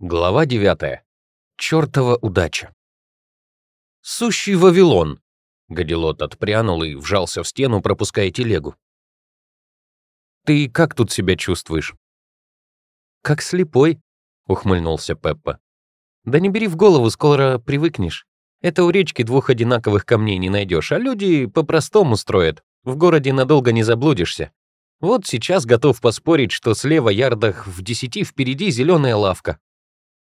Глава 9. Чёртова удача. «Сущий Вавилон!» Гадилот отпрянул и вжался в стену, пропуская телегу. «Ты как тут себя чувствуешь?» «Как слепой», — ухмыльнулся Пеппа. «Да не бери в голову, скоро привыкнешь. Это у речки двух одинаковых камней не найдешь, а люди по-простому строят. В городе надолго не заблудишься. Вот сейчас готов поспорить, что слева ярдах в десяти впереди зеленая лавка,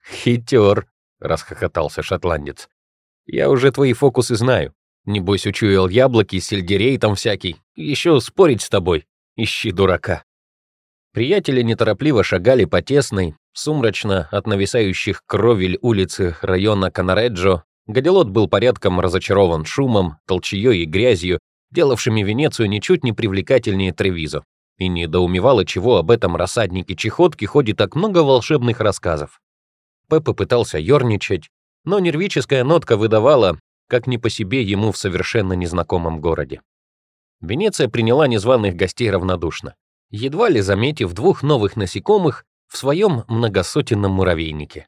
«Хитер», — расхохотался шотландец. «Я уже твои фокусы знаю. Небось, учуял яблоки, сельдерей там всякий. Еще спорить с тобой. Ищи дурака». Приятели неторопливо шагали по тесной, сумрачно от нависающих кровель улицы района Канареджо. Гадилот был порядком разочарован шумом, толчеей и грязью, делавшими Венецию ничуть не привлекательнее Тревизо, и недоумевало, чего об этом рассаднике чехотки ходит так много волшебных рассказов. Пеппа пытался ерничать, но нервическая нотка выдавала, как не по себе ему в совершенно незнакомом городе. Венеция приняла незваных гостей равнодушно, едва ли заметив двух новых насекомых в своем многосотенном муравейнике.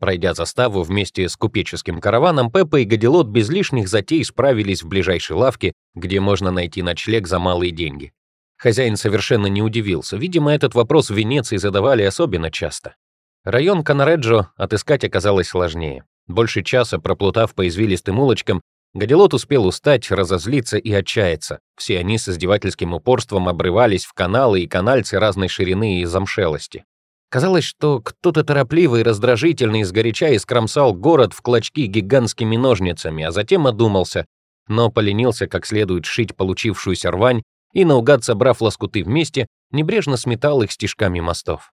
Пройдя заставу вместе с купеческим караваном, Пеппа и Гадилот без лишних затей справились в ближайшей лавке, где можно найти ночлег за малые деньги. Хозяин совершенно не удивился. Видимо, этот вопрос в Венеции задавали особенно часто. Район Канареджо отыскать оказалось сложнее. Больше часа проплутав по извилистым улочкам, Гадилот успел устать, разозлиться и отчаяться. Все они с издевательским упорством обрывались в каналы и канальцы разной ширины и замшелости. Казалось, что кто-то торопливый и раздражительный изгоряча искромсал город в клочки гигантскими ножницами, а затем одумался, но поленился как следует шить получившуюся рвань и, наугад собрав лоскуты вместе, небрежно сметал их стежками мостов.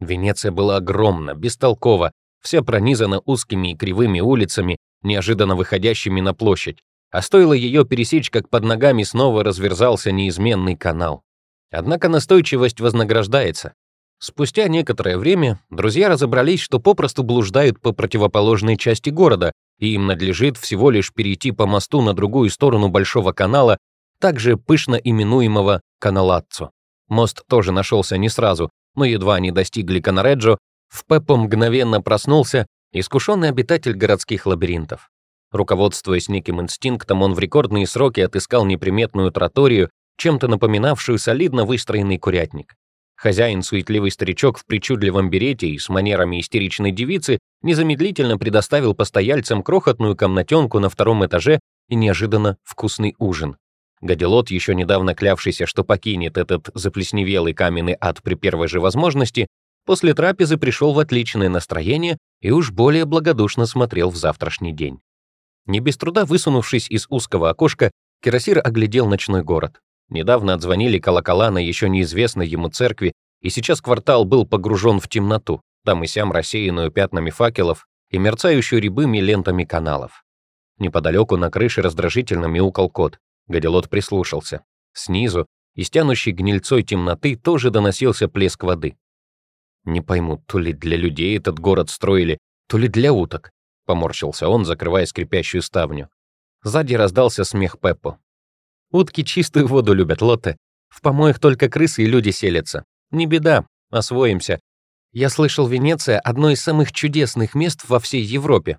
Венеция была огромна, бестолкова, вся пронизана узкими и кривыми улицами, неожиданно выходящими на площадь. А стоило ее пересечь, как под ногами снова разверзался неизменный канал. Однако настойчивость вознаграждается. Спустя некоторое время друзья разобрались, что попросту блуждают по противоположной части города, и им надлежит всего лишь перейти по мосту на другую сторону Большого канала, также пышно именуемого Каналаццо. Мост тоже нашелся не сразу, но едва они достигли Канареджо, в Пеппо мгновенно проснулся искушенный обитатель городских лабиринтов. Руководствуясь неким инстинктом, он в рекордные сроки отыскал неприметную троторию, чем-то напоминавшую солидно выстроенный курятник. Хозяин, суетливый старичок в причудливом берете и с манерами истеричной девицы, незамедлительно предоставил постояльцам крохотную комнатенку на втором этаже и неожиданно вкусный ужин. Гадилот, еще недавно клявшийся, что покинет этот заплесневелый каменный ад при первой же возможности, после трапезы пришел в отличное настроение и уж более благодушно смотрел в завтрашний день. Не без труда высунувшись из узкого окошка, Кирасир оглядел ночной город. Недавно отзвонили колокола на еще неизвестной ему церкви, и сейчас квартал был погружен в темноту, там и сям рассеянную пятнами факелов и мерцающую рябыми лентами каналов. Неподалеку на крыше раздражительно мяукал кот. Гадилот прислушался. Снизу, из тянущей гнильцой темноты, тоже доносился плеск воды. «Не пойму, то ли для людей этот город строили, то ли для уток», — поморщился он, закрывая скрипящую ставню. Сзади раздался смех Пеппо. «Утки чистую воду любят, Лотте. В помоях только крысы и люди селятся. Не беда, освоимся. Я слышал, Венеция — одно из самых чудесных мест во всей Европе.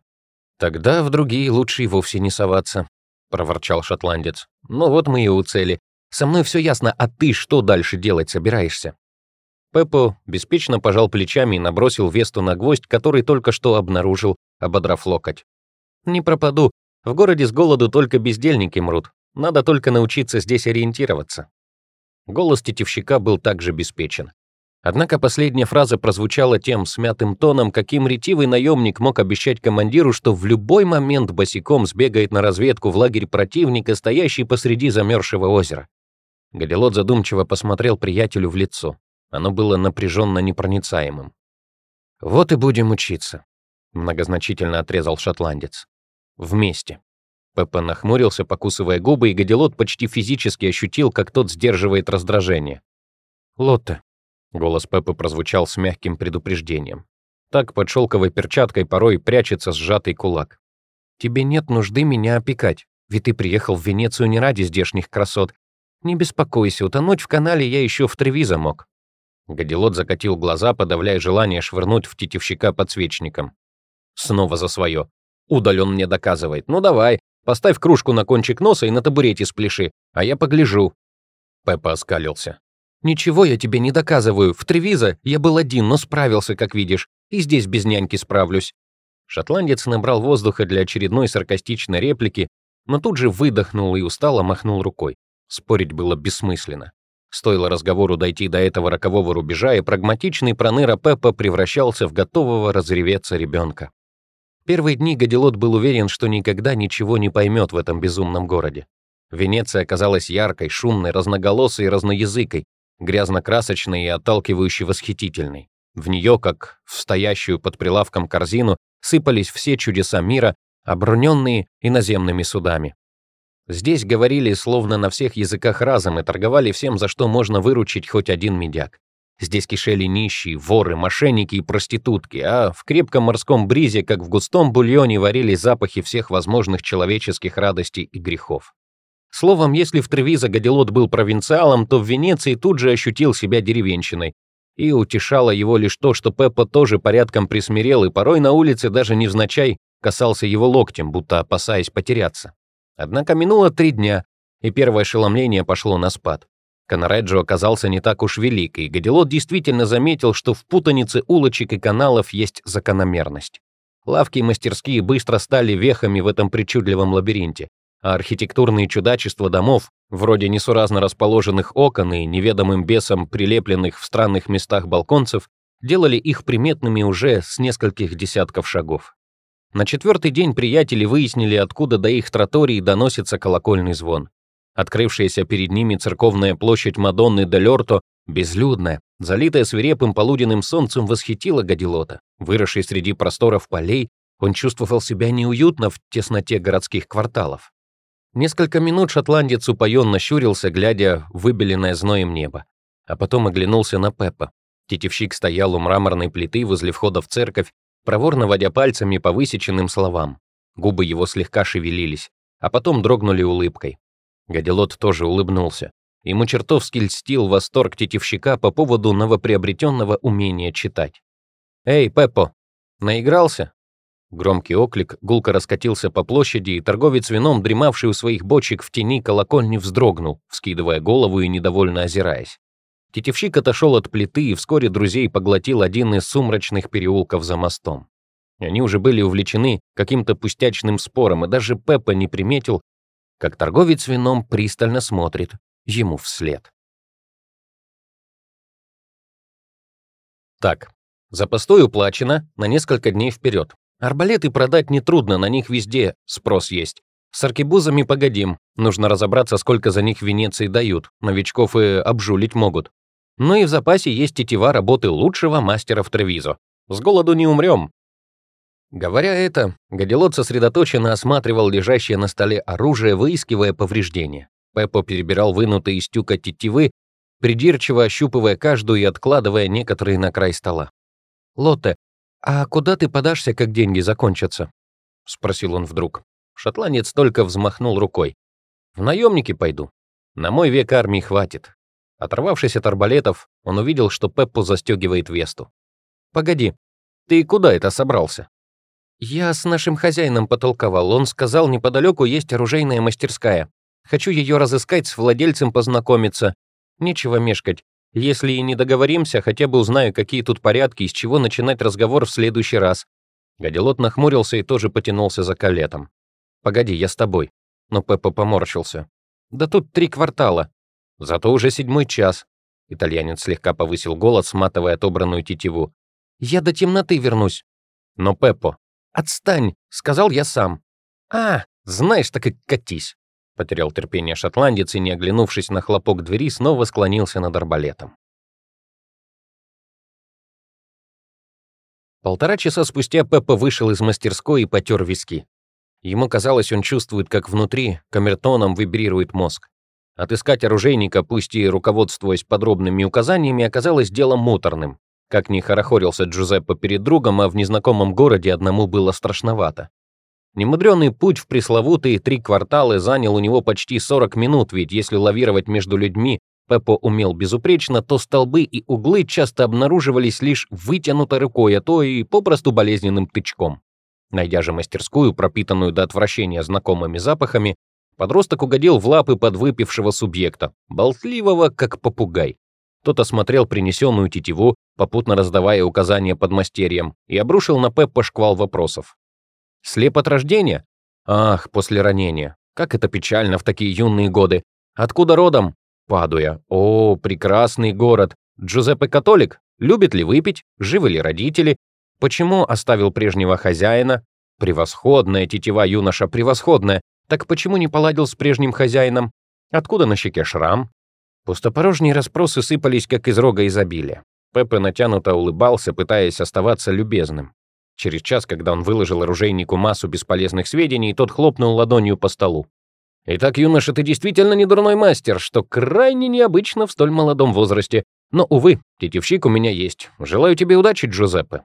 Тогда в другие лучше и вовсе не соваться. — проворчал шотландец. «Ну вот мы и у цели. Со мной все ясно, а ты что дальше делать собираешься?» Пеппо беспечно пожал плечами и набросил весту на гвоздь, который только что обнаружил, ободрав локоть. «Не пропаду. В городе с голоду только бездельники мрут. Надо только научиться здесь ориентироваться». Голос тетивщика был также беспечен. Однако последняя фраза прозвучала тем смятым тоном, каким ретивый наемник мог обещать командиру, что в любой момент босиком сбегает на разведку в лагерь противника, стоящий посреди замерзшего озера. Галилот задумчиво посмотрел приятелю в лицо. Оно было напряженно непроницаемым. «Вот и будем учиться», — многозначительно отрезал шотландец. «Вместе». Пеппа нахмурился, покусывая губы, и Гадилот почти физически ощутил, как тот сдерживает раздражение. «Лотте, Голос Пеппы прозвучал с мягким предупреждением. Так под шелковой перчаткой порой прячется сжатый кулак. «Тебе нет нужды меня опекать, ведь ты приехал в Венецию не ради здешних красот. Не беспокойся, утонуть в канале я еще в Тревиза мог». Гадилот закатил глаза, подавляя желание швырнуть в тетивщика подсвечником. Снова за свое. Удаль он мне доказывает. Ну давай, поставь кружку на кончик носа и на табурете спляши, а я погляжу. Пеппа оскалился. «Ничего я тебе не доказываю. В Тревиза я был один, но справился, как видишь. И здесь без няньки справлюсь». Шотландец набрал воздуха для очередной саркастичной реплики, но тут же выдохнул и устало махнул рукой. Спорить было бессмысленно. Стоило разговору дойти до этого рокового рубежа, и прагматичный проныра Пеппа превращался в готового разреветься ребенка. Первые дни Гадилот был уверен, что никогда ничего не поймет в этом безумном городе. Венеция оказалась яркой, шумной, разноголосой и разноязыкой, грязно-красочной и отталкивающе восхитительной. В нее, как в стоящую под прилавком корзину, сыпались все чудеса мира, обруненные иноземными судами. Здесь говорили словно на всех языках разом и торговали всем, за что можно выручить хоть один медяк. Здесь кишели нищие, воры, мошенники и проститутки, а в крепком морском бризе, как в густом бульоне, варились запахи всех возможных человеческих радостей и грехов. Словом, если в Тревизо Гадилот был провинциалом, то в Венеции тут же ощутил себя деревенщиной. И утешало его лишь то, что Пеппа тоже порядком присмирел и порой на улице даже невзначай касался его локтем, будто опасаясь потеряться. Однако минуло три дня, и первое ошеломление пошло на спад. Канареджо оказался не так уж велик, и Гадилот действительно заметил, что в путанице улочек и каналов есть закономерность. Лавки и мастерские быстро стали вехами в этом причудливом лабиринте, а архитектурные чудачества домов, вроде несуразно расположенных окон и неведомым бесом прилепленных в странных местах балконцев, делали их приметными уже с нескольких десятков шагов. На четвертый день приятели выяснили, откуда до их тротории доносится колокольный звон. Открывшаяся перед ними церковная площадь Мадонны де Лёрто, безлюдная, залитая свирепым полуденным солнцем, восхитила Гадилота. Выросший среди просторов полей, он чувствовал себя неуютно в тесноте городских кварталов. Несколько минут шотландец упоенно щурился, глядя в выбеленное зноем небо. А потом оглянулся на Пеппа. Тетевщик стоял у мраморной плиты возле входа в церковь проворно водя пальцами по высеченным словам. Губы его слегка шевелились, а потом дрогнули улыбкой. Гадилот тоже улыбнулся. Ему чертовски льстил восторг тетивщика по поводу новоприобретенного умения читать. «Эй, Пеппо, наигрался?» Громкий оклик гулко раскатился по площади, и торговец вином, дремавший у своих бочек в тени колокольни, вздрогнул, вскидывая голову и недовольно озираясь. Тетевщик отошел от плиты, и вскоре друзей поглотил один из сумрачных переулков за мостом. Они уже были увлечены каким-то пустячным спором, и даже Пеппа не приметил, как торговец вином пристально смотрит ему вслед. Так, за постой уплачено на несколько дней вперед. Арбалеты продать нетрудно, на них везде спрос есть. С аркебузами погодим, нужно разобраться, сколько за них Венеции дают, новичков и обжулить могут. Ну и в запасе есть тетива работы лучшего мастера в Тревизо. С голоду не умрем. Говоря это, Гадилот сосредоточенно осматривал лежащее на столе оружие, выискивая повреждения. Пеппо перебирал вынутые из тюка тетивы, придирчиво ощупывая каждую и откладывая некоторые на край стола. «Лотте, а куда ты подашься, как деньги закончатся?» — спросил он вдруг. Шотландец только взмахнул рукой. «В наемники пойду. На мой век армии хватит. Оторвавшись от арбалетов, он увидел, что Пеппу застегивает весту. «Погоди, ты куда это собрался?» «Я с нашим хозяином потолковал. Он сказал, неподалеку есть оружейная мастерская. Хочу ее разыскать, с владельцем познакомиться. Нечего мешкать. Если и не договоримся, хотя бы узнаю, какие тут порядки и с чего начинать разговор в следующий раз». Гадилот нахмурился и тоже потянулся за калетом. «Погоди, я с тобой». Но Пеппа поморщился. «Да тут три квартала. Зато уже седьмой час. Итальянец слегка повысил голос, сматывая отобранную тетиву. «Я до темноты вернусь». «Но, Пеппо...» «Отстань!» — сказал я сам. «А, знаешь, так и катись!» Потерял терпение шотландец и, не оглянувшись на хлопок двери, снова склонился над арбалетом. Полтора часа спустя Пеппа вышел из мастерской и потер виски. Ему казалось, он чувствует, как внутри камертоном вибрирует мозг. Отыскать оружейника, пусть и руководствуясь подробными указаниями, оказалось делом муторным. Как ни хорохорился Джузеппе перед другом, а в незнакомом городе одному было страшновато. Немудренный путь в пресловутые три кварталы занял у него почти 40 минут, ведь если лавировать между людьми, Пеппо умел безупречно, то столбы и углы часто обнаруживались лишь вытянутой рукой, а то и попросту болезненным тычком. Найдя же мастерскую, пропитанную до отвращения знакомыми запахами, подросток угодил в лапы подвыпившего субъекта, болтливого, как попугай. Тот осмотрел принесенную тетиву, попутно раздавая указания подмастерьям, и обрушил на Пеппа шквал вопросов. «Слеп от рождения? Ах, после ранения. Как это печально в такие юные годы. Откуда родом? Падуя. О, прекрасный город. Джузеппе католик? Любит ли выпить? Живы ли родители? Почему оставил прежнего хозяина? Превосходная тетива юноша, превосходная. Так почему не поладил с прежним хозяином? Откуда на щеке шрам? Пустопорожние расспросы сыпались, как из рога изобилия. Пеппе натянуто улыбался, пытаясь оставаться любезным. Через час, когда он выложил оружейнику массу бесполезных сведений, тот хлопнул ладонью по столу. «Итак, юноша, ты действительно не дурной мастер, что крайне необычно в столь молодом возрасте. Но, увы, тетивщик у меня есть. Желаю тебе удачи, Джузеппе».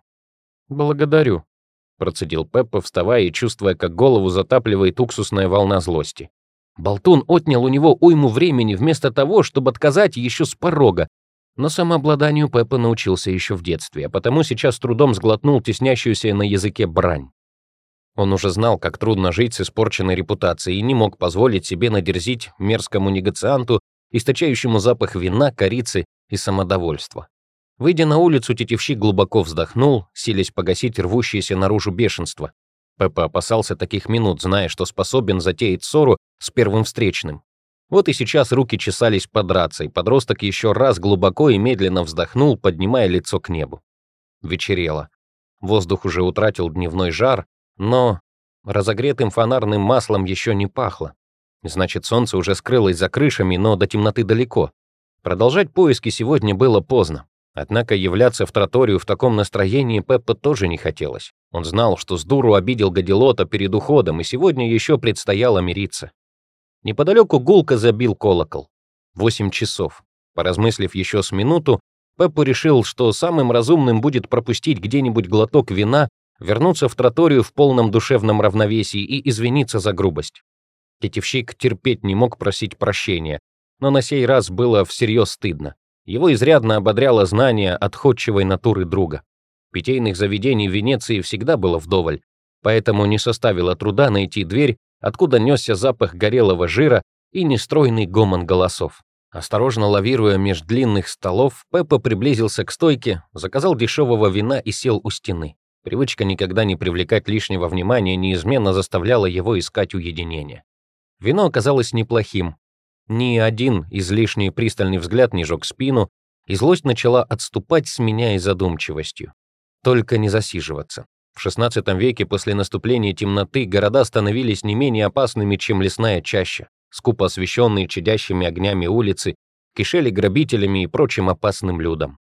«Благодарю», — процедил Пеппа, вставая и чувствуя, как голову затапливает уксусная волна злости. Болтун отнял у него уйму времени вместо того, чтобы отказать еще с порога. Но самообладанию Пеппа научился еще в детстве, а потому сейчас трудом сглотнул теснящуюся на языке брань. Он уже знал, как трудно жить с испорченной репутацией и не мог позволить себе надерзить мерзкому негацианту, источающему запах вина, корицы и самодовольства. Выйдя на улицу, тетивщик глубоко вздохнул, силясь погасить рвущееся наружу бешенство. Пеппа опасался таких минут, зная, что способен затеять ссору с первым встречным. Вот и сейчас руки чесались подраться, и подросток еще раз глубоко и медленно вздохнул, поднимая лицо к небу. Вечерело. Воздух уже утратил дневной жар, но разогретым фонарным маслом еще не пахло. Значит, солнце уже скрылось за крышами, но до темноты далеко. Продолжать поиски сегодня было поздно. Однако являться в троторию в таком настроении Пеппа тоже не хотелось. Он знал, что с дуру обидел Гадилота перед уходом, и сегодня еще предстояло мириться. Неподалеку гулко забил колокол. Восемь часов. Поразмыслив еще с минуту, Пеппа решил, что самым разумным будет пропустить где-нибудь глоток вина, вернуться в троторию в полном душевном равновесии и извиниться за грубость. Тетевщик терпеть не мог просить прощения, но на сей раз было всерьез стыдно. Его изрядно ободряло знание отходчивой натуры друга. Питейных заведений в Венеции всегда было вдоволь, поэтому не составило труда найти дверь, откуда несся запах горелого жира и нестройный гомон голосов. Осторожно лавируя меж длинных столов, Пеппа приблизился к стойке, заказал дешевого вина и сел у стены. Привычка никогда не привлекать лишнего внимания неизменно заставляла его искать уединение. Вино оказалось неплохим, ни один излишний пристальный взгляд не жег спину, и злость начала отступать, сменяясь задумчивостью. Только не засиживаться. В XVI веке после наступления темноты города становились не менее опасными, чем лесная чаща. Скупо освещенные чадящими огнями улицы кишели грабителями и прочим опасным людом.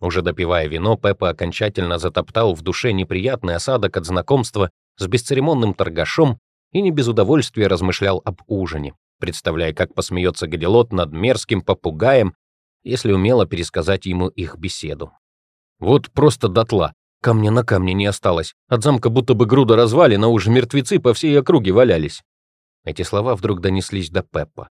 Уже допивая вино, Пеппа окончательно затоптал в душе неприятный осадок от знакомства с бесцеремонным торгашом и не без удовольствия размышлял об ужине представляя, как посмеется Гадилот над мерзким попугаем, если умело пересказать ему их беседу. Вот просто дотла. Камня на камне не осталось. От замка будто бы груда развалин, а уже мертвецы по всей округе валялись. Эти слова вдруг донеслись до Пеппа.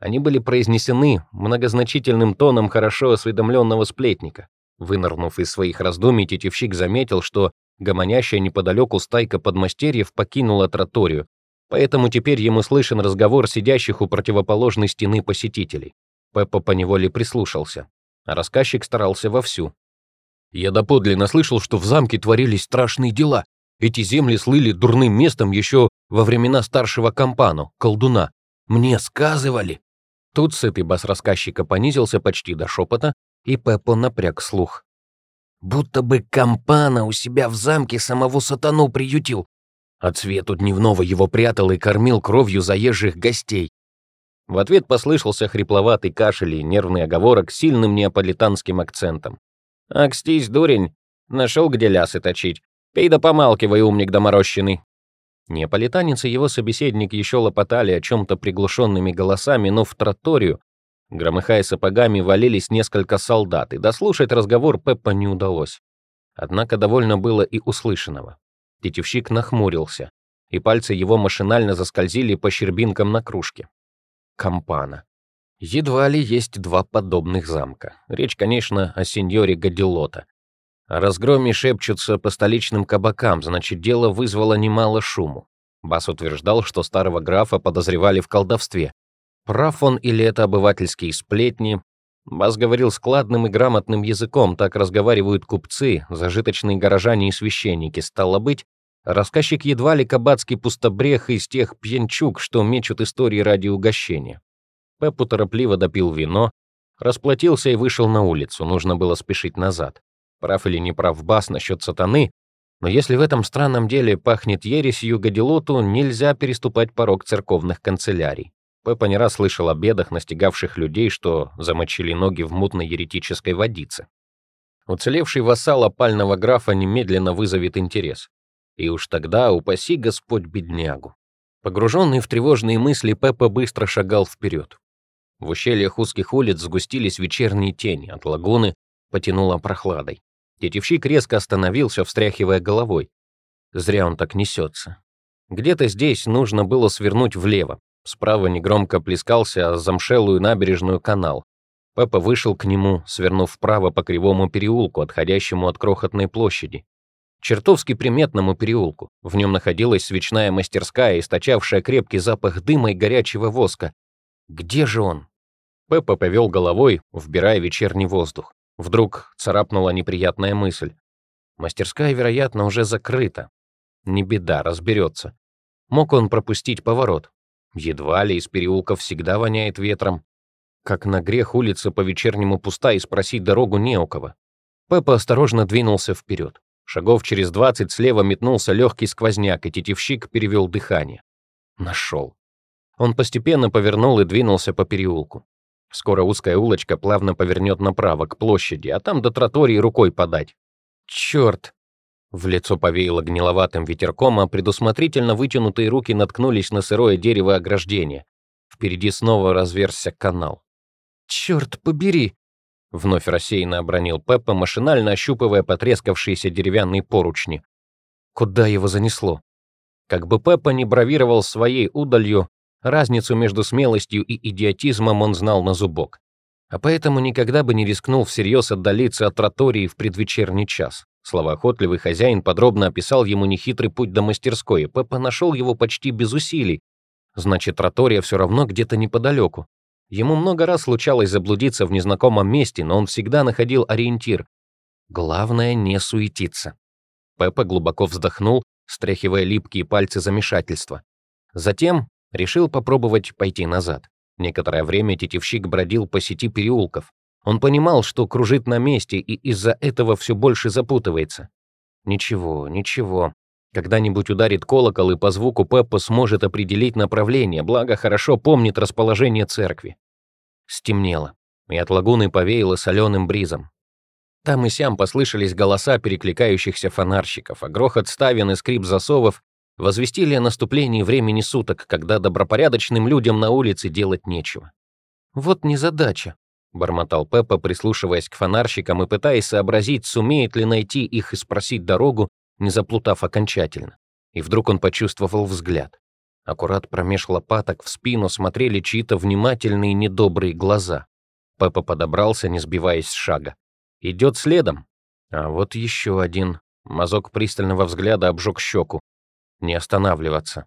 Они были произнесены многозначительным тоном хорошо осведомленного сплетника. Вынырнув из своих раздумий, тетевщик заметил, что гомонящая неподалеку стайка подмастерьев покинула троторию, Поэтому теперь ему слышен разговор сидящих у противоположной стены посетителей. Пеппа поневоле прислушался, а рассказчик старался вовсю. «Я доподлинно слышал, что в замке творились страшные дела. Эти земли слыли дурным местом еще во времена старшего компану, колдуна. Мне сказывали». Тут сытый бас рассказчика понизился почти до шепота, и Пеппа напряг слух. «Будто бы компана у себя в замке самого сатану приютил, от свету дневного его прятал и кормил кровью заезжих гостей. В ответ послышался хрипловатый кашель и нервный оговорок с сильным неаполитанским акцентом. «Акстись, дурень, нашел где лясы точить. Пей да помалкивай, умник доморощенный». Неаполитанец и его собеседник еще лопотали о чем-то приглушенными голосами, но в троторию, громыхая сапогами, валились несколько солдат, и дослушать разговор Пеппа не удалось. Однако довольно было и услышанного. Тетевщик нахмурился, и пальцы его машинально заскользили по щербинкам на кружке. Кампана. Едва ли есть два подобных замка. Речь, конечно, о сеньоре Гадилота. О разгроме шепчутся по столичным кабакам, значит, дело вызвало немало шуму. Бас утверждал, что старого графа подозревали в колдовстве. Прав он или это обывательские сплетни? Бас говорил складным и грамотным языком, так разговаривают купцы, зажиточные горожане и священники. Стало быть, рассказчик едва ли кабацкий пустобрех из тех пьянчук, что мечут истории ради угощения. Пеппу торопливо допил вино, расплатился и вышел на улицу, нужно было спешить назад. Прав или не прав Бас насчет сатаны, но если в этом странном деле пахнет ересью Гадилоту, нельзя переступать порог церковных канцелярий. Пеппа не раз слышал о бедах, настигавших людей, что замочили ноги в мутной еретической водице. Уцелевший вассал опального графа немедленно вызовет интерес. И уж тогда упаси Господь беднягу. Погруженный в тревожные мысли, Пеппа быстро шагал вперед. В ущельях узких улиц сгустились вечерние тени, от лагуны потянуло прохладой. Тетевщик резко остановился, встряхивая головой. Зря он так несется. Где-то здесь нужно было свернуть влево. Справа негромко плескался замшелую набережную канал. Пеппа вышел к нему, свернув вправо по кривому переулку, отходящему от крохотной площади. Чертовски приметному переулку. В нем находилась свечная мастерская, источавшая крепкий запах дыма и горячего воска. Где же он? Пеппа повел головой, вбирая вечерний воздух. Вдруг царапнула неприятная мысль. Мастерская, вероятно, уже закрыта. Не беда, разберется. Мог он пропустить поворот? Едва ли из переулка всегда воняет ветром. Как на грех улица по-вечернему пуста и спросить дорогу не у кого. Пеппа осторожно двинулся вперед. Шагов через двадцать слева метнулся легкий сквозняк, и тетивщик перевел дыхание. Нашел. Он постепенно повернул и двинулся по переулку. Скоро узкая улочка плавно повернет направо, к площади, а там до тротории рукой подать. Черт! В лицо повеяло гниловатым ветерком, а предусмотрительно вытянутые руки наткнулись на сырое дерево ограждения. Впереди снова разверзся канал. «Черт побери!» Вновь рассеянно обронил Пеппа, машинально ощупывая потрескавшиеся деревянные поручни. Куда его занесло? Как бы Пеппа не бравировал своей удалью, Разницу между смелостью и идиотизмом он знал на зубок. А поэтому никогда бы не рискнул всерьез отдалиться от тротории в предвечерний час. Словоохотливый хозяин подробно описал ему нехитрый путь до мастерской, и Пеппа нашел его почти без усилий. Значит, тротория все равно где-то неподалеку. Ему много раз случалось заблудиться в незнакомом месте, но он всегда находил ориентир. Главное не суетиться. Пеппа глубоко вздохнул, стряхивая липкие пальцы замешательства. Затем Решил попробовать пойти назад. Некоторое время тетивщик бродил по сети переулков. Он понимал, что кружит на месте и из-за этого все больше запутывается. Ничего, ничего. Когда-нибудь ударит колокол, и по звуку Пеппа сможет определить направление, благо хорошо помнит расположение церкви. Стемнело, и от лагуны повеяло соленым бризом. Там и сям послышались голоса перекликающихся фонарщиков, а грохот ставен и скрип засовов возвестили о наступлении времени суток, когда добропорядочным людям на улице делать нечего. «Вот незадача», — бормотал Пеппа, прислушиваясь к фонарщикам и пытаясь сообразить, сумеет ли найти их и спросить дорогу, не заплутав окончательно. И вдруг он почувствовал взгляд. Аккурат промеж лопаток в спину смотрели чьи-то внимательные недобрые глаза. Пеппа подобрался, не сбиваясь с шага. Идет следом. А вот еще один. Мазок пристального взгляда обжег щеку не останавливаться.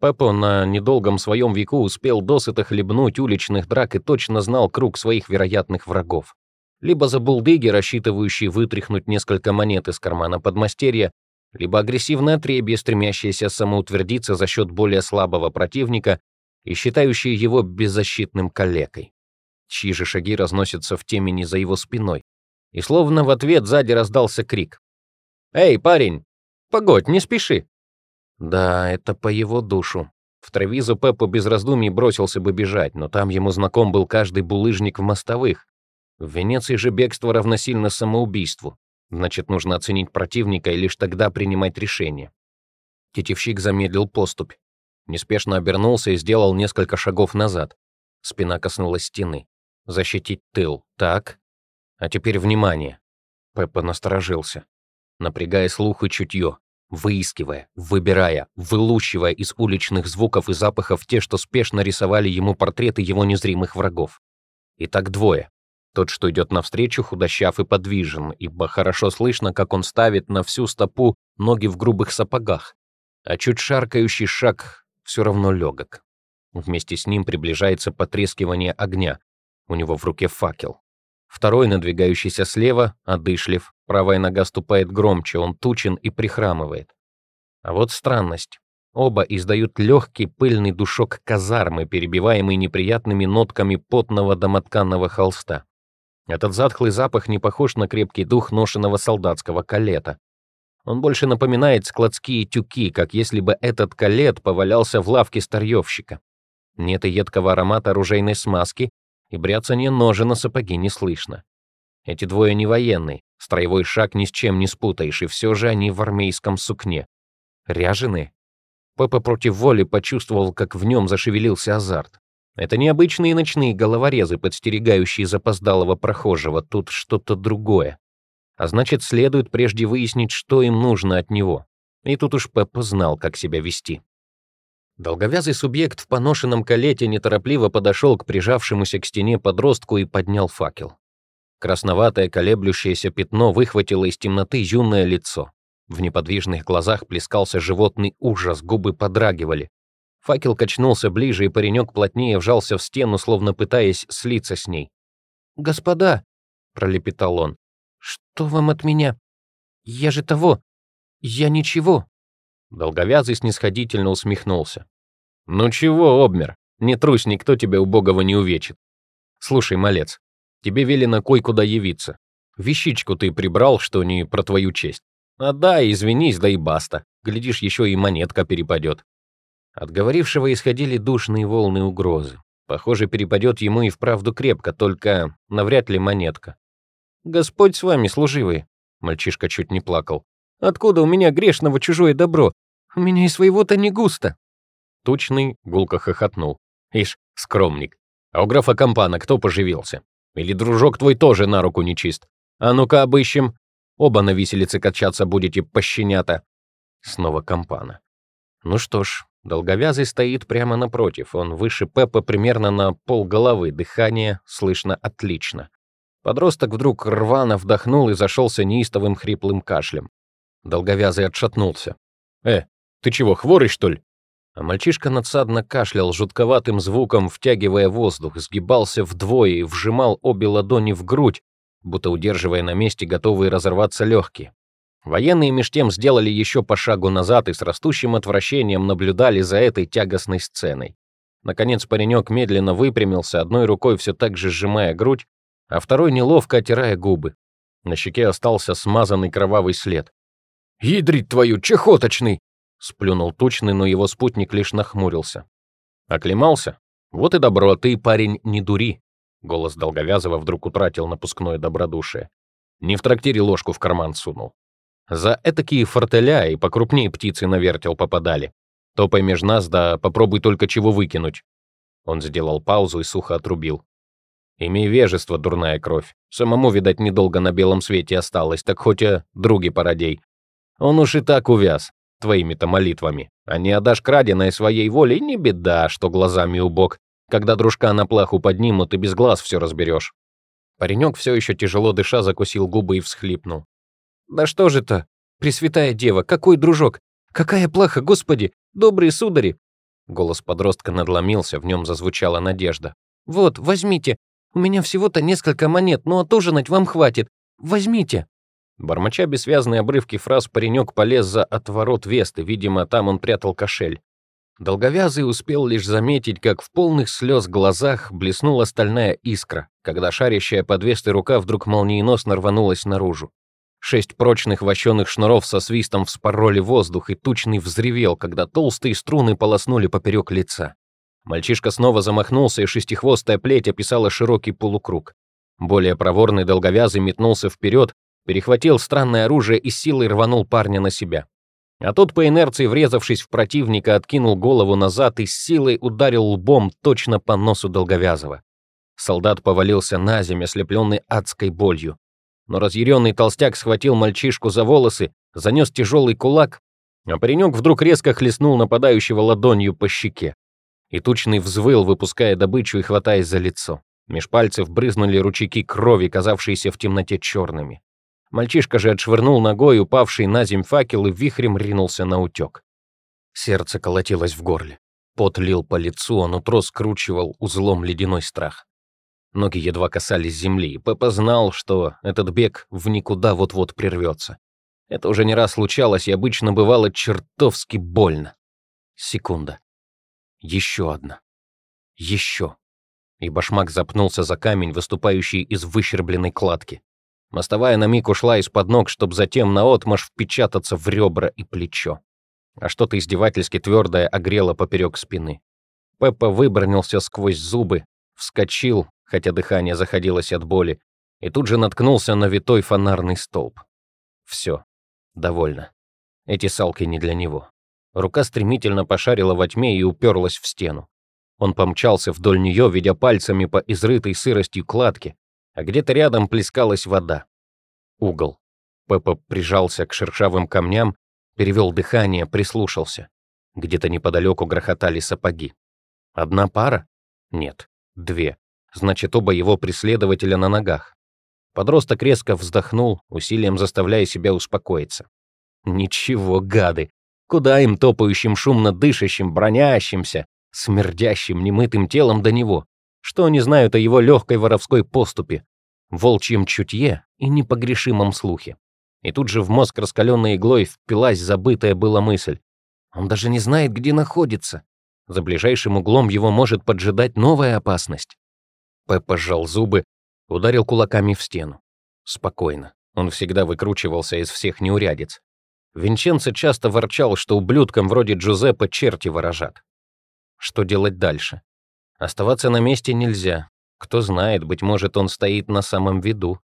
Пеппо на недолгом своем веку успел досыта хлебнуть уличных драк и точно знал круг своих вероятных врагов. Либо забулдыги, рассчитывающие вытряхнуть несколько монет из кармана подмастерья, либо агрессивное отребье, стремящееся самоутвердиться за счет более слабого противника и считающие его беззащитным калекой. Чьи же шаги разносятся в темени за его спиной. И словно в ответ сзади раздался крик. «Эй, парень! Погодь, не спеши!» Да, это по его душу. В Тревизу Пеппо без раздумий бросился бы бежать, но там ему знаком был каждый булыжник в мостовых. В Венеции же бегство равносильно самоубийству. Значит, нужно оценить противника и лишь тогда принимать решение. Тетевщик замедлил поступь. Неспешно обернулся и сделал несколько шагов назад. Спина коснулась стены. Защитить тыл. Так. А теперь внимание. Пеппа насторожился, напрягая слух и чутье. Выискивая, выбирая, вылущивая из уличных звуков и запахов те, что спешно рисовали ему портреты его незримых врагов. И так двое. Тот, что идет навстречу, худощав и подвижен, ибо хорошо слышно, как он ставит на всю стопу ноги в грубых сапогах, а чуть шаркающий шаг все равно легок. Вместе с ним приближается потрескивание огня. У него в руке факел. Второй, надвигающийся слева, одышлив. Правая нога ступает громче, он тучен и прихрамывает. А вот странность. Оба издают легкий пыльный душок казармы, перебиваемый неприятными нотками потного домотканного холста. Этот затхлый запах не похож на крепкий дух ношеного солдатского калета. Он больше напоминает складские тюки, как если бы этот калет повалялся в лавке старьевщика. Нет и едкого аромата оружейной смазки, и бряцанье ножа на сапоги не слышно. Эти двое не военные, строевой шаг ни с чем не спутаешь, и все же они в армейском сукне. Ряженые. Пеппа против воли почувствовал, как в нем зашевелился азарт. Это необычные ночные головорезы, подстерегающие запоздалого прохожего, тут что-то другое. А значит, следует прежде выяснить, что им нужно от него. И тут уж Пеппа знал, как себя вести. Долговязый субъект в поношенном калете неторопливо подошел к прижавшемуся к стене подростку и поднял факел. Красноватое колеблющееся пятно выхватило из темноты юное лицо. В неподвижных глазах плескался животный ужас, губы подрагивали. Факел качнулся ближе, и паренек плотнее вжался в стену, словно пытаясь слиться с ней. «Господа!» — пролепетал он. «Что вам от меня? Я же того! Я ничего!» Долговязый снисходительно усмехнулся. «Ну чего, обмер? Не трусь, никто тебя убогого не увечит. Слушай, малец, тебе велено кое-куда явиться. Вещичку ты прибрал, что не про твою честь. А да, извинись, да и баста. Глядишь, еще и монетка перепадет». От говорившего исходили душные волны угрозы. Похоже, перепадет ему и вправду крепко, только навряд ли монетка. «Господь с вами, служивые!» Мальчишка чуть не плакал. «Откуда у меня грешного чужое добро? У меня и своего-то не густо». Тучный гулко хохотнул. «Ишь, скромник. А у графа Компана кто поживился? Или дружок твой тоже на руку нечист? А ну-ка обыщем. Оба на виселице качаться будете, пощенята». Снова Компана. Ну что ж, долговязый стоит прямо напротив. Он выше Пеппа примерно на пол головы. Дыхание слышно отлично. Подросток вдруг рвано вдохнул и зашелся неистовым хриплым кашлем. Долговязый отшатнулся. «Э, ты чего, хворый, что ли?» А мальчишка надсадно кашлял жутковатым звуком, втягивая воздух, сгибался вдвое и вжимал обе ладони в грудь, будто удерживая на месте готовые разорваться легкие. Военные меж тем сделали еще по шагу назад и с растущим отвращением наблюдали за этой тягостной сценой. Наконец паренек медленно выпрямился, одной рукой все так же сжимая грудь, а второй неловко оттирая губы. На щеке остался смазанный кровавый след. «Ядрить твою, чехоточный!» Сплюнул тучный, но его спутник лишь нахмурился. Оклемался? Вот и добро, ты, парень, не дури. Голос Долговязова вдруг утратил напускное добродушие. Не в трактире ложку в карман сунул. За этакие фортеля и покрупнее птицы на вертел попадали. Топай меж нас, да попробуй только чего выкинуть. Он сделал паузу и сухо отрубил. Имей вежество, дурная кровь. Самому, видать, недолго на белом свете осталось, так хоть и други породей. Он уж и так увяз твоими-то молитвами. А не отдашь краденое своей волей, не беда, что глазами убок. Когда дружка на плаху поднимут, и без глаз все разберешь. Паренек все еще тяжело дыша закусил губы и всхлипнул. «Да что же это, Пресвятая Дева, какой дружок! Какая плаха, Господи! Добрые судари!» Голос подростка надломился, в нем зазвучала надежда. «Вот, возьмите. У меня всего-то несколько монет, но отужинать вам хватит. Возьмите!» Бормоча бессвязные обрывки фраз, паренек полез за отворот Весты, видимо, там он прятал кошель. Долговязый успел лишь заметить, как в полных слез глазах блеснула стальная искра, когда шарящая под Вестой рука вдруг молниеносно рванулась наружу. Шесть прочных вощеных шнуров со свистом вспороли воздух, и тучный взревел, когда толстые струны полоснули поперек лица. Мальчишка снова замахнулся, и шестихвостая плеть описала широкий полукруг. Более проворный долговязый метнулся вперед, перехватил странное оружие и силой рванул парня на себя. А тот по инерции, врезавшись в противника, откинул голову назад и с силой ударил лбом точно по носу Долговязова. Солдат повалился на землю, ослепленный адской болью. Но разъяренный толстяк схватил мальчишку за волосы, занес тяжелый кулак А паренек вдруг резко хлестнул нападающего ладонью по щеке. И тучный взвыл, выпуская добычу и хватаясь за лицо. Меж пальцев брызнули ручейки крови, казавшиеся в темноте черными. Мальчишка же отшвырнул ногой упавший на земь факел и вихрем ринулся на утек. Сердце колотилось в горле. Пот лил по лицу, а нутро скручивал узлом ледяной страх. Ноги едва касались земли, и Пеппа знал, что этот бег в никуда вот-вот прервется. Это уже не раз случалось, и обычно бывало чертовски больно. Секунда. Еще одна. Еще. И башмак запнулся за камень, выступающий из выщербленной кладки. Мостовая на миг ушла из-под ног, чтобы затем наотмашь впечататься в ребра и плечо. А что-то издевательски твердое огрело поперек спины. Пеппа выбронился сквозь зубы, вскочил, хотя дыхание заходилось от боли, и тут же наткнулся на витой фонарный столб. Все, довольно. Эти салки не для него. Рука стремительно пошарила во тьме и уперлась в стену. Он помчался вдоль нее, ведя пальцами по изрытой сыростью кладке, а где-то рядом плескалась вода. Угол. Пеппа прижался к шершавым камням, перевел дыхание, прислушался. Где-то неподалеку грохотали сапоги. Одна пара? Нет, две. Значит, оба его преследователя на ногах. Подросток резко вздохнул, усилием заставляя себя успокоиться. Ничего, гады. Куда им топающим, шумно дышащим, бронящимся, смердящим, немытым телом до него? Что они знают о его легкой воровской поступе, волчьем чутье и непогрешимом слухе? И тут же в мозг раскаленной иглой впилась забытая была мысль. Он даже не знает, где находится. За ближайшим углом его может поджидать новая опасность. Пеппа сжал зубы, ударил кулаками в стену. Спокойно. Он всегда выкручивался из всех неурядиц. Винченцо часто ворчал, что ублюдкам вроде Джузеппе черти ворожат. Что делать дальше? Оставаться на месте нельзя. Кто знает, быть может, он стоит на самом виду.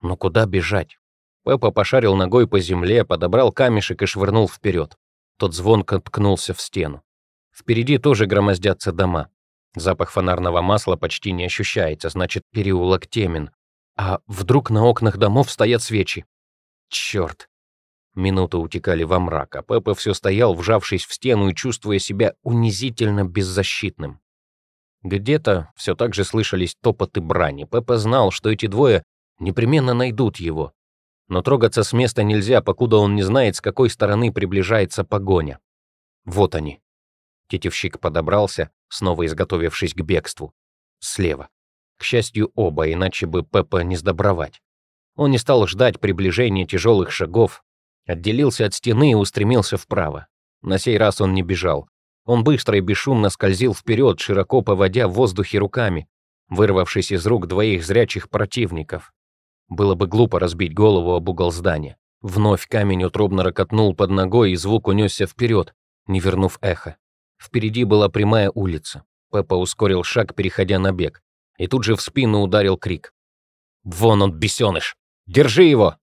Но куда бежать? Пеппа пошарил ногой по земле, подобрал камешек и швырнул вперед. Тот звонко ткнулся в стену. Впереди тоже громоздятся дома. Запах фонарного масла почти не ощущается, значит, переулок темен. А вдруг на окнах домов стоят свечи? Черт! Минуты утекали во мрак, а Пеппа все стоял, вжавшись в стену и чувствуя себя унизительно беззащитным. Где-то все так же слышались топоты брани. Пеппа знал, что эти двое непременно найдут его. Но трогаться с места нельзя, покуда он не знает, с какой стороны приближается погоня. Вот они. Тетевщик подобрался, снова изготовившись к бегству. Слева. К счастью, оба, иначе бы Пеппа не сдобровать. Он не стал ждать приближения тяжелых шагов, отделился от стены и устремился вправо. На сей раз он не бежал. Он быстро и бесшумно скользил вперед, широко поводя в воздухе руками, вырвавшись из рук двоих зрячих противников. Было бы глупо разбить голову об угол здания. Вновь камень утробно рокотнул под ногой, и звук унесся вперед, не вернув эхо. Впереди была прямая улица. Пеппа ускорил шаг, переходя на бег. И тут же в спину ударил крик. «Вон он, бесеныш! Держи его!»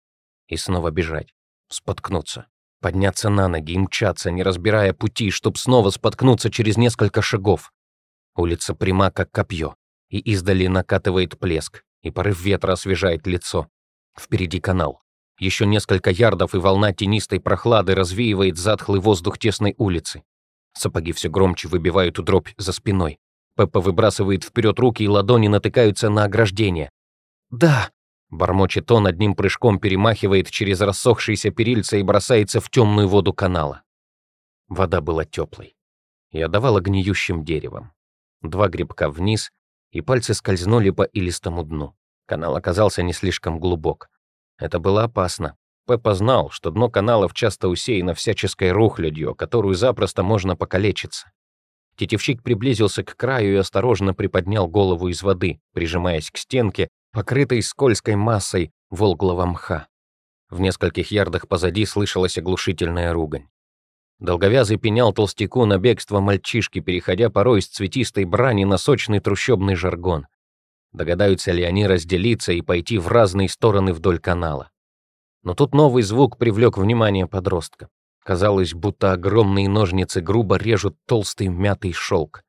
И снова бежать. Споткнуться. Подняться на ноги и мчаться, не разбирая пути, чтоб снова споткнуться через несколько шагов. Улица пряма, как копье, и издали накатывает плеск, и порыв ветра освежает лицо. Впереди канал. Еще несколько ярдов, и волна тенистой прохлады развеивает затхлый воздух тесной улицы. Сапоги все громче выбивают дробь за спиной. Пеппа выбрасывает вперед руки, и ладони натыкаются на ограждение. «Да!» — бормочет он, одним прыжком перемахивает через рассохшиеся перильца и бросается в темную воду канала. Вода была теплой и отдавала гниющим деревом. Два грибка вниз, и пальцы скользнули по илистому дну. Канал оказался не слишком глубок. Это было опасно. Пеппа знал, что дно каналов часто усеяно всяческой рухлядью, которую запросто можно покалечиться. Тетевщик приблизился к краю и осторожно приподнял голову из воды, прижимаясь к стенке, покрытой скользкой массой волглого мха. В нескольких ярдах позади слышалась оглушительная ругань. Долговязый пенял толстяку на бегство мальчишки, переходя порой из цветистой брани на сочный трущобный жаргон. Догадаются ли они разделиться и пойти в разные стороны вдоль канала? Но тут новый звук привлек внимание подростка. Казалось, будто огромные ножницы грубо режут толстый мятый шелк.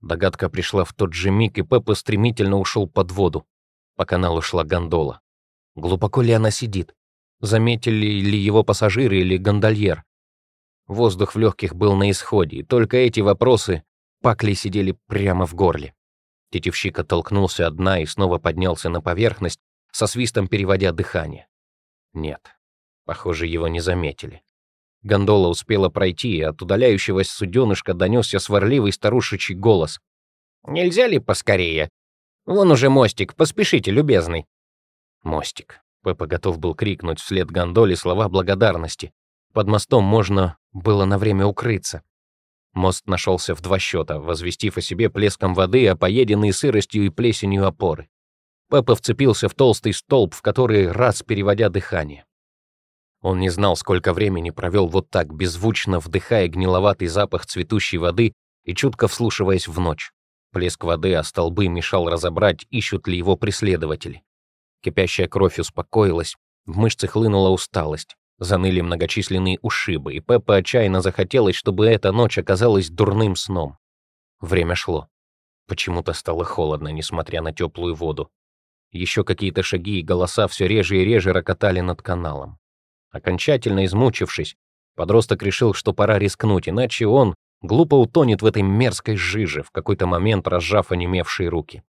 Догадка пришла в тот же миг, и Пеппа стремительно ушел под воду. По каналу шла гондола. Глубоко ли она сидит? Заметили ли его пассажиры или гондольер? Воздух в легких был на исходе, и только эти вопросы пакли сидели прямо в горле. Тетевщик оттолкнулся от дна и снова поднялся на поверхность, со свистом переводя дыхание. Нет, похоже, его не заметили. Гондола успела пройти, и от удаляющегося суденышка донесся сварливый старушечий голос. «Нельзя ли поскорее? Вон уже мостик, поспешите, любезный». Мостик. Пеппа готов был крикнуть вслед гондоле слова благодарности. Под мостом можно было на время укрыться. Мост нашелся в два счета, возвестив о себе плеском воды, опоеденной сыростью и плесенью опоры. Пеппа вцепился в толстый столб, в который раз переводя дыхание. Он не знал, сколько времени провел вот так, беззвучно вдыхая гниловатый запах цветущей воды и чутко вслушиваясь в ночь. Плеск воды о столбы мешал разобрать, ищут ли его преследователи. Кипящая кровь успокоилась, в мышцы хлынула усталость. Заныли многочисленные ушибы, и Пеппа отчаянно захотелось, чтобы эта ночь оказалась дурным сном. Время шло. Почему-то стало холодно, несмотря на теплую воду. Еще какие-то шаги и голоса все реже и реже рокотали над каналом. Окончательно измучившись, подросток решил, что пора рискнуть, иначе он глупо утонет в этой мерзкой жиже, в какой-то момент разжав онемевшие руки.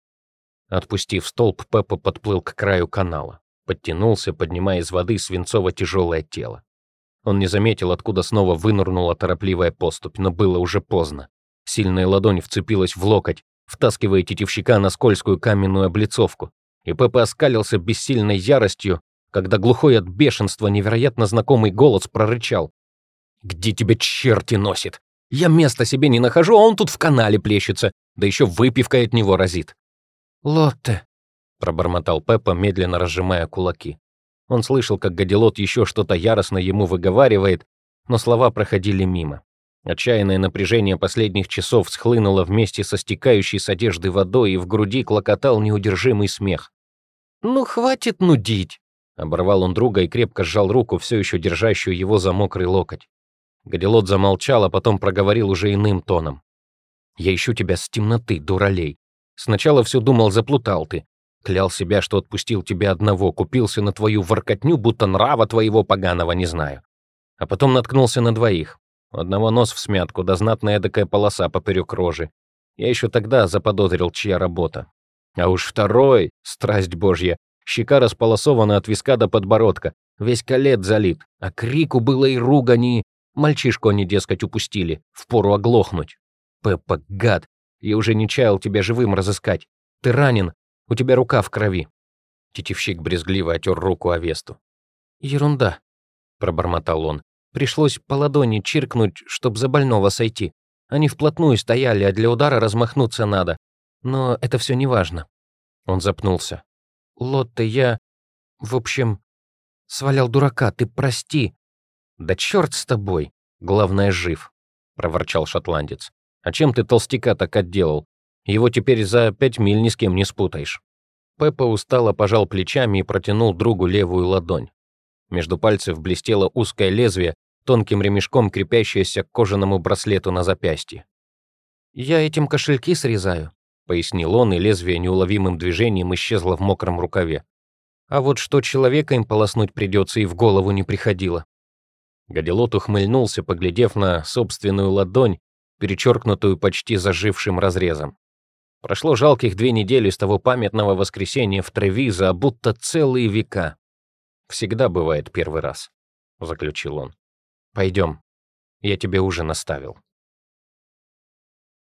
Отпустив столб, Пеппа подплыл к краю канала подтянулся, поднимая из воды свинцово-тяжелое тело. Он не заметил, откуда снова вынырнула торопливая поступь, но было уже поздно. Сильная ладонь вцепилась в локоть, втаскивая тетивщика на скользкую каменную облицовку, и Пеппа оскалился бессильной яростью, когда глухой от бешенства невероятно знакомый голос прорычал. «Где тебя черти носит? Я места себе не нахожу, а он тут в канале плещется, да еще выпивкой от него разит». «Лотте», пробормотал Пеппа, медленно разжимая кулаки. Он слышал, как Гадилот еще что-то яростно ему выговаривает, но слова проходили мимо. Отчаянное напряжение последних часов схлынуло вместе со стекающей с одежды водой, и в груди клокотал неудержимый смех. «Ну, хватит нудить!» Оборвал он друга и крепко сжал руку, все еще держащую его за мокрый локоть. Гадилот замолчал, а потом проговорил уже иным тоном. «Я ищу тебя с темноты, дуралей. Сначала все думал, заплутал ты. Клял себя, что отпустил тебя одного, купился на твою воркотню, будто нрава твоего поганого не знаю. А потом наткнулся на двоих. У одного нос в смятку, да знатная эдакая полоса поперек рожи. Я еще тогда заподозрил, чья работа. А уж второй, страсть божья, щека располосована от виска до подбородка, весь колет залит, а крику было и ругани. Мальчишку они, дескать, упустили, впору оглохнуть. Пеппа, гад, я уже не чаял тебя живым разыскать. Ты ранен, у тебя рука в крови». Тетевщик брезгливо отер руку о Весту. «Ерунда», — пробормотал он. «Пришлось по ладони чиркнуть, чтоб за больного сойти. Они вплотную стояли, а для удара размахнуться надо. Но это все не важно». Он запнулся. «Лотте, я... В общем, свалял дурака, ты прости». «Да черт с тобой, главное, жив», — проворчал шотландец. «А чем ты толстяка так отделал? Его теперь за пять миль ни с кем не спутаешь». Пеппа устало пожал плечами и протянул другу левую ладонь. Между пальцев блестело узкое лезвие, тонким ремешком крепящееся к кожаному браслету на запястье. «Я этим кошельки срезаю», — пояснил он, и лезвие неуловимым движением исчезло в мокром рукаве. «А вот что человека им полоснуть придется, и в голову не приходило». Гадилот ухмыльнулся, поглядев на собственную ладонь, перечеркнутую почти зажившим разрезом. Прошло жалких две недели с того памятного воскресенья в Тревиза, будто целые века. «Всегда бывает первый раз», — заключил он. «Пойдем, я тебе ужин оставил».